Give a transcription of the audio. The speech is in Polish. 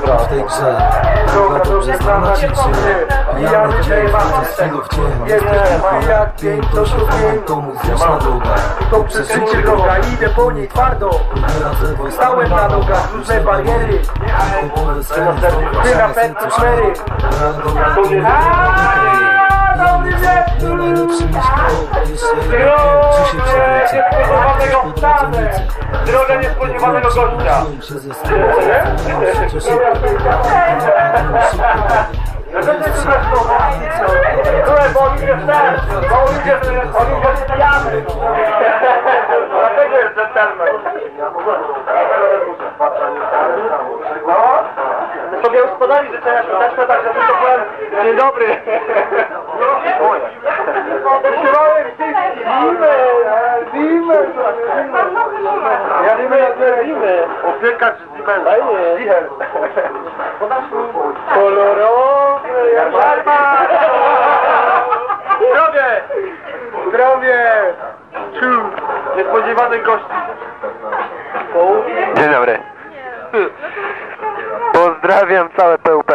Dobra. w tej grze. Chyba dobrze znana ci cię Pijany dzień, to stylu w cień. Jesteś jak pięć, to się pięć Komu zjeść na drogach To przeżycie droga, idę po niej twardo. Stałem na nogach, różne bariery. Ty na pętlu szmery Nie najlepszy niż to Droga niespodziewanego gościa. Się ze sobą Przecież Słuchaj, bo oni jest ten, bo oni jest, oni jest pijany. Dlatego jest dżentelmen. My sobie uspodzali życzenia świąteczne, także tylko powiem dzień dobry. Ja nie wiem. Opiekacz z Zimel. Zimel. Kolorowy, jak barma. Zdrowie! Zdrowie! Ciu! Niespodziewanych gości. Dzień dobry. Pozdrawiam całe PUP.